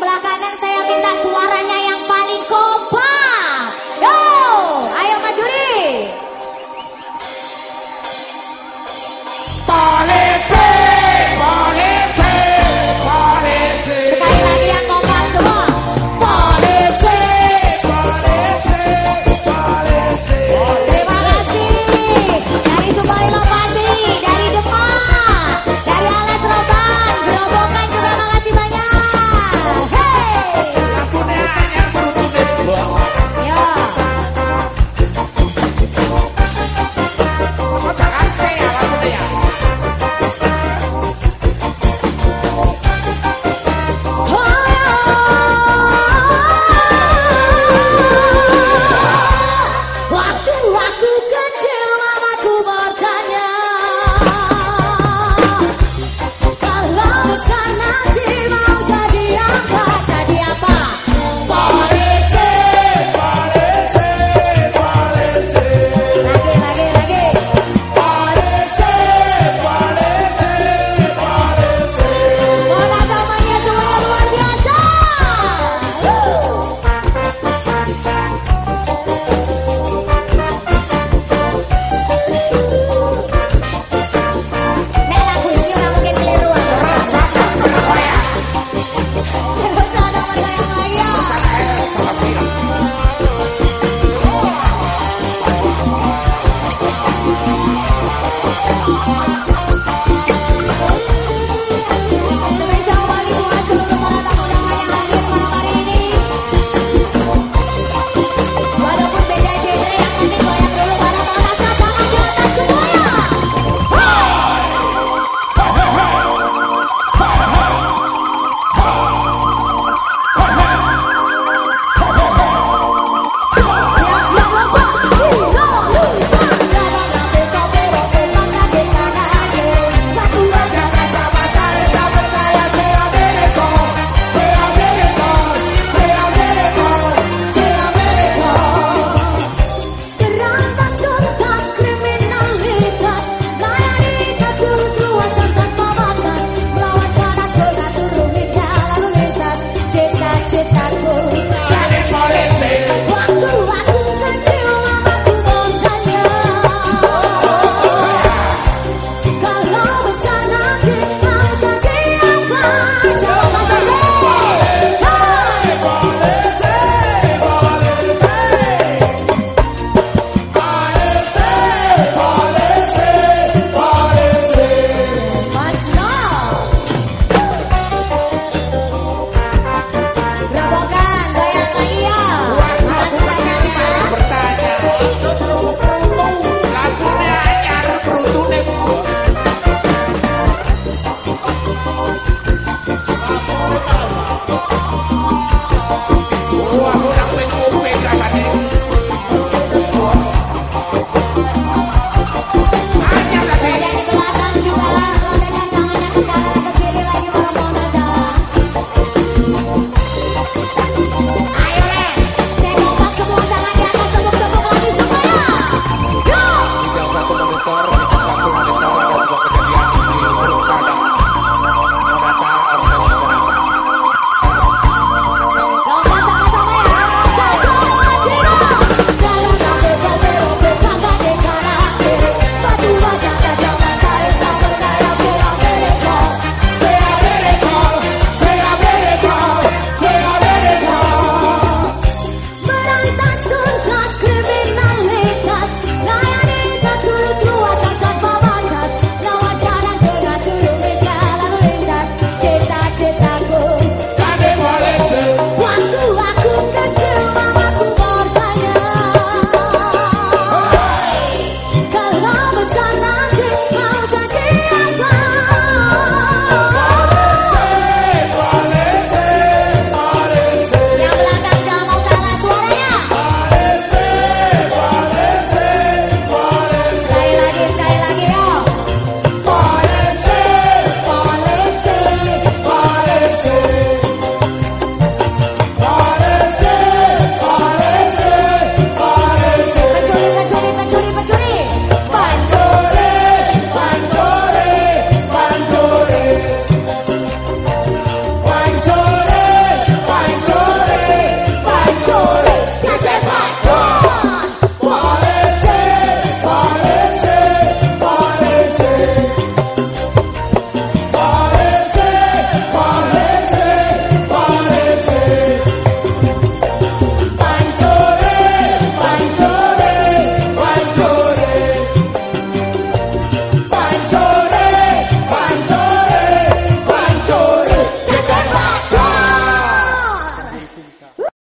Belakangan saya minta suara